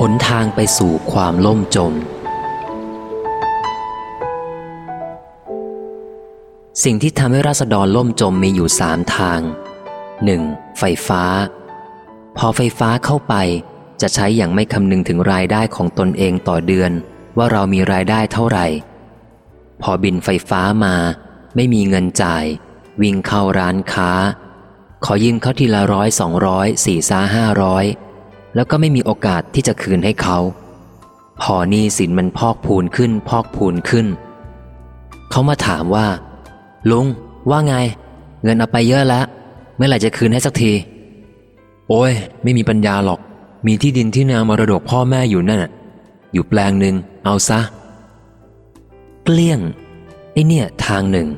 หนทางไปสู่ความล่มจม สิ่งที่ทำให้ราษฎรล่มจมมีอยู่สามทาง 1. ไฟฟ้า พอไฟฟ้าเข้าไปจะใช้อย่างไม่คำนึงถึงรายได้ของตนเองต่อเดือน ว่าเรามีรายได้เท่าไหร่ พอบินไฟฟ้ามา ไม่มีเงินจ่าย วิ่งเข้าร้านค้า ขอยืมเขาทีละร้อยสองร้อยสี่ซาห้าร้อยแล้วก็ไม่มีโอกาสที่จะคืนให้เขา พอนี้สินมันพอกพูนขึ้น พอกพูนขึ้น เขามาถามว่า ลุง ว่าไง เงินเอาไปเยอะแล้วเมื่อไหร่จะคืนให้สักที โอ้ย ไม่มีปัญญาหรอก มีที่ดินที่นามรดกพ่อแม่อยู่นั่นอยู่แปลงหนึ่งเอาซะ เกลี้ยงไอเนี่ยทางหนึ่ง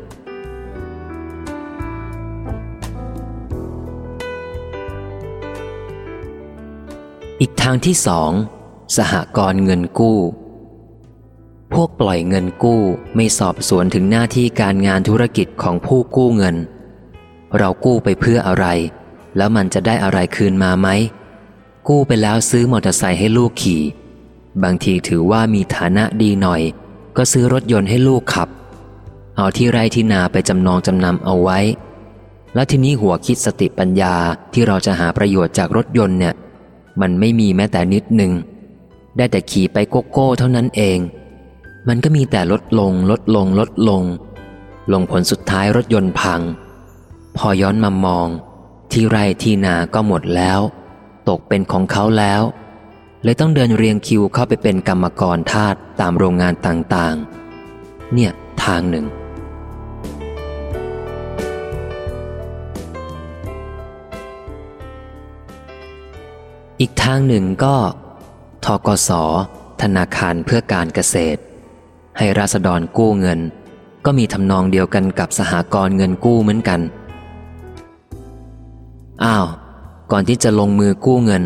อีกทางที่สองสหกรณ์เงินกู้ พวกปล่อยเงินกู้ไม่สอบสวนถึงหน้าที่การงานธุรกิจของผู้กู้เงิน เรากู้ไปเพื่ออะไร แล้วมันจะได้อะไรคืนมาไหม กู้ไปแล้วซื้อมอเตอร์ไซค์ให้ลูกขี่ บางทีถือว่ามีฐานะดีหน่อย ก็ซื้อรถยนต์ให้ลูกขับ เอาที่ไร่ที่นาไปจำนองจำนำเอาไว้ แล้วทีนี้หัวคิดสติปัญญาที่เราจะหาประโยชน์จากรถยนต์เนี่ย มันไม่มีแม้แต่นิดหนึ่ง ได้แต่ขี่ไปโกโก้เท่านั้นเอง มันก็มีแต่ลดลงลดลงลดลง ลงผลสุดท้ายรถยนต์พัง พอย้อนมามอง ที่ไร่ที่นาก็หมดแล้ว ตกเป็นของเขาแล้ว เลยต้องเดินเรียงคิวเข้าไปเป็นกรรมกรทาสตามโรงงานต่างๆ เนี่ยทางหนึ่ง อีกทางหนึ่งก็ทกส ธนาคารเพื่อการเกษตร ให้ราษฎรกู้เงิน ก็มีทำนองเดียวกันกับสหกรณ์เงินกู้เหมือนกัน อ้าว ก่อนที่จะลงมือกู้เงิน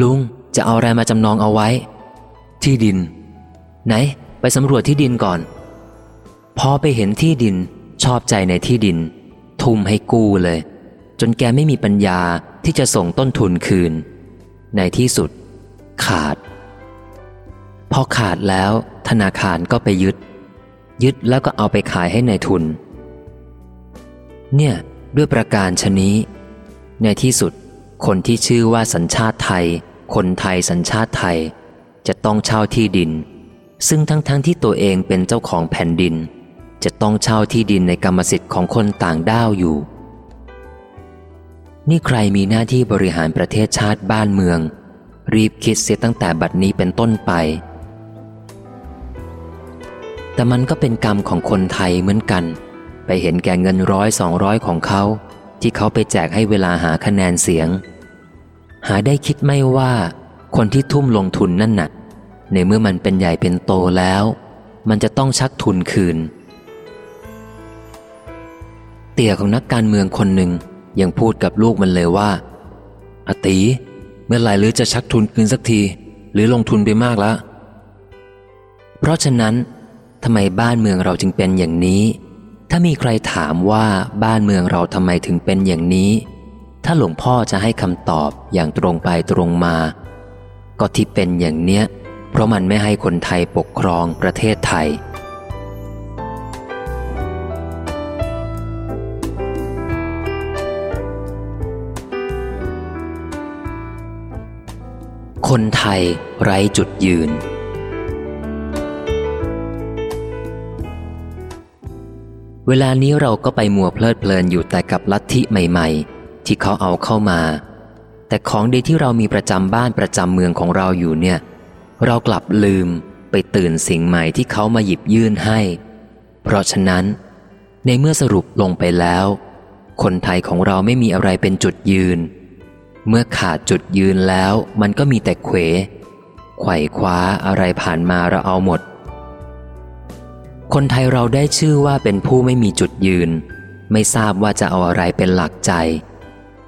ลุงจะเอาอะไรมาจำนองเอาไว้ ที่ดิน ไหน ไปสำรวจที่ดินก่อน พอไปเห็นที่ดินชอบใจในที่ดิน ทุ่มให้กู้เลย จนแกไม่มีปัญญาที่จะส่งต้นทุนคืน ในที่สุด ขาด พอขาดแล้ว ธนาคารก็ไปยึด ยึดแล้วก็เอาไปขายให้ในายทุน เนี่ยด้วยประการชนี้ ในที่สุด คนที่ชื่อว่าสัญชาติไทย คนไทยสัญชาติไทย จะต้องเช่าที่ดิน ซึ่งทั้งๆทที่ตัวเองเป็นเจ้าของแผ่นดิน จะต้องเช่าที่ดินในกรรมสิทธิ์ของคนต่างด้าวอยู่ นี่ใครมีหน้าที่บริหารประเทศชาติบ้านเมือง รีบคิดเสียตั้งแต่บัดนี้เป็นต้นไป แต่มันก็เป็นกรรมของคนไทยเหมือนกัน ไปเห็นแก่เงินร้อยสองร้อยของเขา ที่เขาไปแจกให้เวลาหาคะแนนเสียง หาได้คิดไม่ว่าคนที่ทุ่มลงทุนนั่นน่ะ ในเมื่อมันเป็นใหญ่เป็นโตแล้ว มันจะต้องชักทุนคืน เตี่ยของนักการเมืองคนหนึ่ง ยังพูดกับลูกมันเลยว่าอตีเมื่อไหร่หรือจะชักทุนคืนสักที หรือลงทุนไปมากแล้วเพราะฉะนั้นทำไมบ้านเมืองเราจึงเป็นอย่างนี้ ถ้ามีใครถามว่าบ้านเมืองเราทำไมถึงเป็นอย่างนี้ ถ้าหลวงพ่อจะให้คำตอบอย่างตรงไปตรงมา ก็ที่เป็นอย่างเนี้ย เพราะมันไม่ให้คนไทยปกครองประเทศไทย คนไทยไร้จุดยืน เวลานี้เราก็ไปมัวเพลิดเพลินอยู่แต่กับลัทธิใหม่ ๆ ที่เขาเอาเข้ามา แต่ของดีที่เรามีประจำบ้านประจำเมืองของเราอยู่เนี่ย เรากลับลืมไปตื่นสิ่งใหม่ที่เขามาหยิบยื่นให้ เพราะฉะนั้น ในเมื่อสรุปลงไปแล้ว คนไทยของเราไม่มีอะไรเป็นจุดยืน เมื่อขาดจุดยืนแล้วมันก็มีแต่เขวไขว่คว้าอะไรผ่านมาเราเอาหมด คนไทยเราได้ชื่อว่าเป็นผู้ไม่มีจุดยืน ไม่ทราบว่าจะเอาอะไรเป็นหลักใจ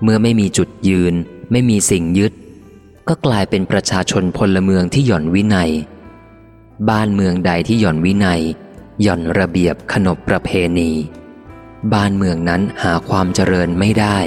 เมื่อไม่มีจุดยืน ไม่มีสิ่งยึด ก็กลายเป็นประชาชนพลเมืองที่หย่อนวินัย บ้านเมืองใดที่หย่อนวินัย หย่อนระเบียบขนบประเพณี บ้านเมืองนั้นหาความเจริญไม่ได้